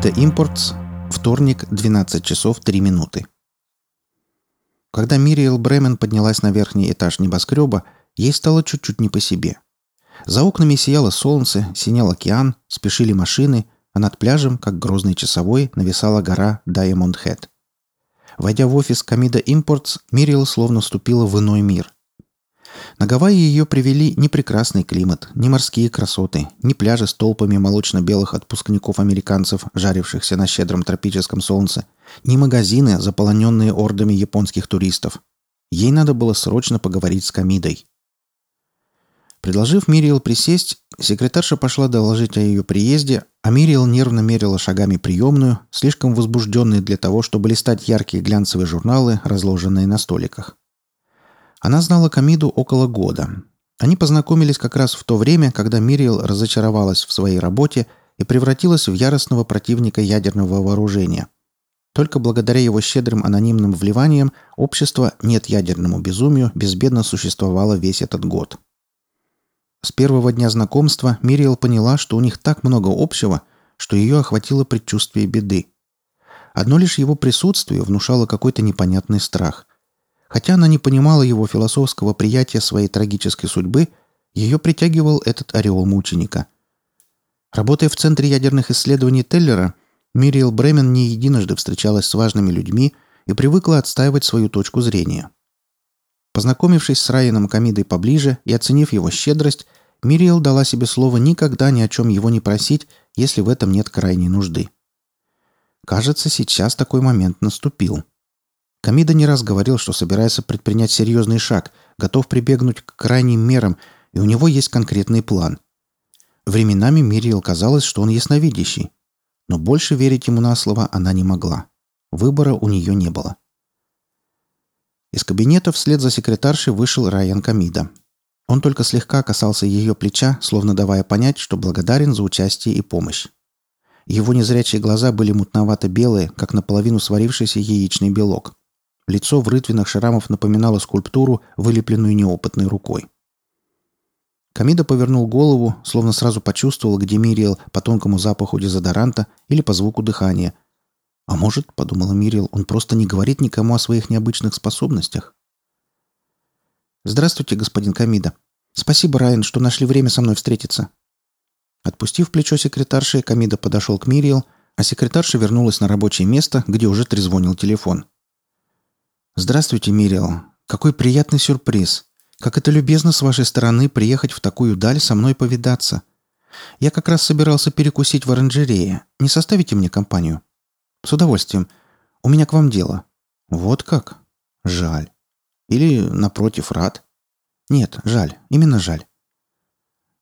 Камида Импортс. Вторник, 12 часов 3 минуты. Когда Мириэл Бремен поднялась на верхний этаж небоскреба, ей стало чуть-чуть не по себе. За окнами сияло солнце, синел океан, спешили машины, а над пляжем, как грозный часовой, нависала гора Даймонд Хэт. Войдя в офис Камида Импортс, Мириэл словно вступила в иной мир – на Гавайи ее привели ни прекрасный климат, ни морские красоты, ни пляжи с толпами молочно-белых отпускников-американцев, жарившихся на щедром тропическом солнце, ни магазины, заполоненные ордами японских туристов. Ей надо было срочно поговорить с Камидой. Предложив Мириэл присесть, секретарша пошла доложить о ее приезде, а Мириэл нервно мерила шагами приемную, слишком возбужденной для того, чтобы листать яркие глянцевые журналы, разложенные на столиках. Она знала Камиду около года. Они познакомились как раз в то время, когда Мириэл разочаровалась в своей работе и превратилась в яростного противника ядерного вооружения. Только благодаря его щедрым анонимным вливаниям общество «Нет ядерному безумию» безбедно существовало весь этот год. С первого дня знакомства Мириэл поняла, что у них так много общего, что ее охватило предчувствие беды. Одно лишь его присутствие внушало какой-то непонятный страх. Хотя она не понимала его философского приятия своей трагической судьбы, ее притягивал этот ореол мученика. Работая в Центре ядерных исследований Теллера, Мириэл Бремен не единожды встречалась с важными людьми и привыкла отстаивать свою точку зрения. Познакомившись с Райаном Камидой поближе и оценив его щедрость, Мириэл дала себе слово никогда ни о чем его не просить, если в этом нет крайней нужды. Кажется, сейчас такой момент наступил. Камида не раз говорил, что собирается предпринять серьезный шаг, готов прибегнуть к крайним мерам, и у него есть конкретный план. Временами Мириэл казалось, что он ясновидящий. Но больше верить ему на слово она не могла. Выбора у нее не было. Из кабинета вслед за секретаршей вышел Райан Камида. Он только слегка касался ее плеча, словно давая понять, что благодарен за участие и помощь. Его незрячие глаза были мутновато-белые, как наполовину сварившийся яичный белок. Лицо в рытвинах шрамов напоминало скульптуру, вылепленную неопытной рукой. Камида повернул голову, словно сразу почувствовал, где Мириэл по тонкому запаху дезодоранта или по звуку дыхания. А может, подумала Мириэл, он просто не говорит никому о своих необычных способностях. «Здравствуйте, господин Камида. Спасибо, Райан, что нашли время со мной встретиться». Отпустив плечо секретарши, Камида подошел к Мириэл, а секретарша вернулась на рабочее место, где уже трезвонил телефон. «Здравствуйте, Мириэл. Какой приятный сюрприз. Как это любезно с вашей стороны приехать в такую даль со мной повидаться. Я как раз собирался перекусить в оранжерее. Не составите мне компанию?» «С удовольствием. У меня к вам дело». «Вот как? Жаль. Или, напротив, рад?» «Нет, жаль. Именно жаль».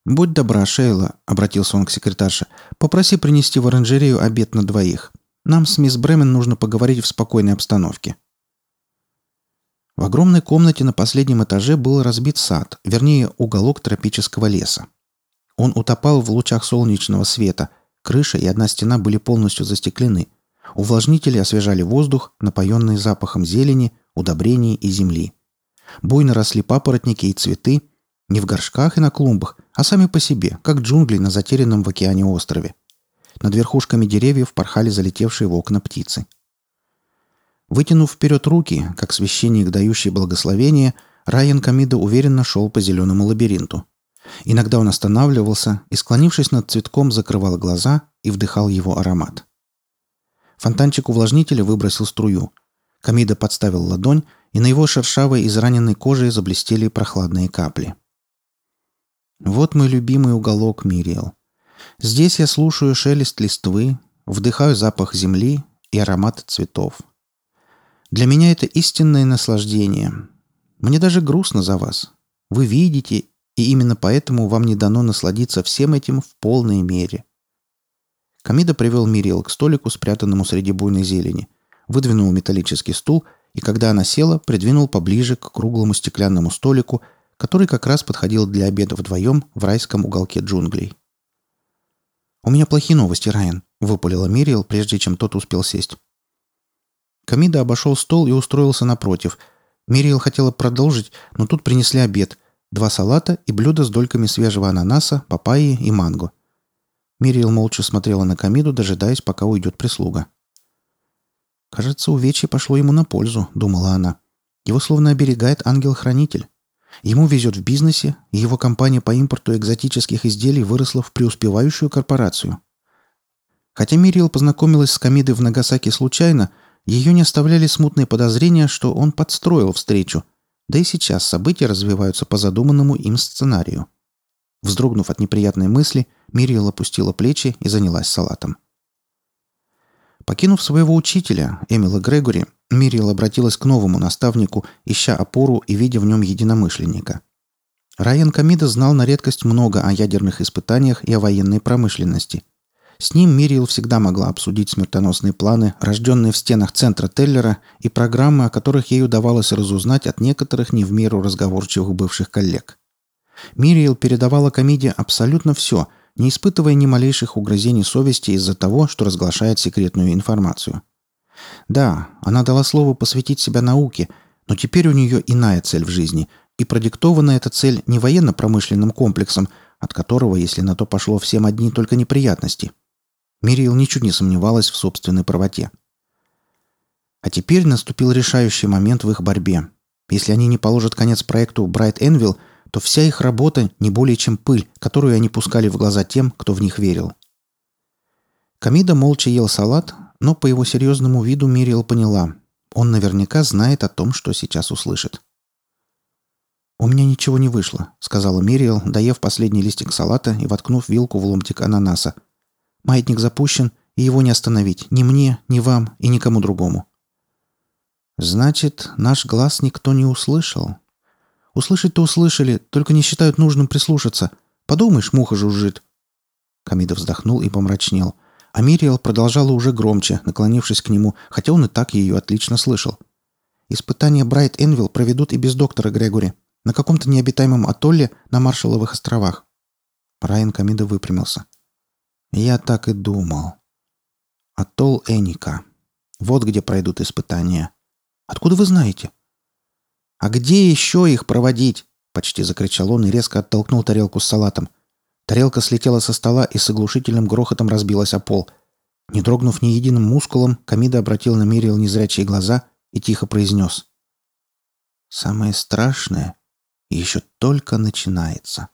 «Будь добра, Шейла», — обратился он к секретарше, — «попроси принести в оранжерею обед на двоих. Нам с мисс Бремен нужно поговорить в спокойной обстановке». В огромной комнате на последнем этаже был разбит сад, вернее, уголок тропического леса. Он утопал в лучах солнечного света, крыша и одна стена были полностью застеклены. Увлажнители освежали воздух, напоенный запахом зелени, удобрений и земли. Буйно росли папоротники и цветы, не в горшках и на клумбах, а сами по себе, как джунгли на затерянном в океане острове. Над верхушками деревьев порхали залетевшие в окна птицы – Вытянув вперед руки, как священник, дающий благословение, Райан Камида уверенно шел по зеленому лабиринту. Иногда он останавливался и, склонившись над цветком, закрывал глаза и вдыхал его аромат. Фонтанчик увлажнителя выбросил струю. Камида подставил ладонь, и на его шершавой израненной коже заблестели прохладные капли. «Вот мой любимый уголок, Мириэл. Здесь я слушаю шелест листвы, вдыхаю запах земли и аромат цветов. Для меня это истинное наслаждение. Мне даже грустно за вас. Вы видите, и именно поэтому вам не дано насладиться всем этим в полной мере. Камида привел Мириэл к столику, спрятанному среди буйной зелени, выдвинул металлический стул и, когда она села, придвинул поближе к круглому стеклянному столику, который как раз подходил для обеда вдвоем в райском уголке джунглей. «У меня плохие новости, Райан», — выпалила Мириэл, прежде чем тот успел сесть. Камида обошел стол и устроился напротив. Мириэл хотела продолжить, но тут принесли обед. Два салата и блюдо с дольками свежего ананаса, папайи и манго. Мириел молча смотрела на Камиду, дожидаясь, пока уйдет прислуга. «Кажется, увечье пошло ему на пользу», — думала она. «Его словно оберегает ангел-хранитель. Ему везет в бизнесе, и его компания по импорту экзотических изделий выросла в преуспевающую корпорацию. Хотя Мириел познакомилась с Камидой в Нагасаки случайно, ее не оставляли смутные подозрения, что он подстроил встречу, да и сейчас события развиваются по задуманному им сценарию. Вздрогнув от неприятной мысли, Мириел опустила плечи и занялась салатом. Покинув своего учителя, Эмила Грегори, Мириел обратилась к новому наставнику, ища опору и видя в нем единомышленника. Райан Камида знал на редкость много о ядерных испытаниях и о военной промышленности. С ним Мириел всегда могла обсудить смертоносные планы, рожденные в стенах центра Теллера, и программы, о которых ей удавалось разузнать от некоторых не в меру разговорчивых бывших коллег. Мириел передавала Камиде абсолютно все, не испытывая ни малейших угрызений совести из-за того, что разглашает секретную информацию. Да, она дала слово посвятить себя науке, но теперь у нее иная цель в жизни, и продиктована эта цель не военно-промышленным комплексом, от которого, если на то пошло, всем одни только неприятности. Мириел ничуть не сомневалась в собственной правоте. А теперь наступил решающий момент в их борьбе. Если они не положат конец проекту Bright Envil, то вся их работа не более чем пыль, которую они пускали в глаза тем, кто в них верил. Камида молча ел салат, но по его серьезному виду Мириэл поняла. Он наверняка знает о том, что сейчас услышит. «У меня ничего не вышло», — сказала Мириэл, доев последний листик салата и воткнув вилку в ломтик ананаса. «Маятник запущен, и его не остановить ни мне, ни вам и никому другому». «Значит, наш глаз никто не услышал», Услышать-то услышали, только не считают нужным прислушаться. Подумаешь, муха жужжит». Камида вздохнул и помрачнел. А Мириэл продолжала уже громче, наклонившись к нему, хотя он и так ее отлично слышал. «Испытания Брайт Энвилл проведут и без доктора Грегори. На каком-то необитаемом атолле на Маршалловых островах». Брайан Камида выпрямился. «Я так и думал. Атолл Эника. Вот где пройдут испытания. Откуда вы знаете?» «А где еще их проводить?» — почти закричал он и резко оттолкнул тарелку с салатом. Тарелка слетела со стола и с оглушительным грохотом разбилась о пол. Не дрогнув ни единым мускулом, Камида обратил на Мириэл незрячие глаза и тихо произнес. «Самое страшное еще только начинается».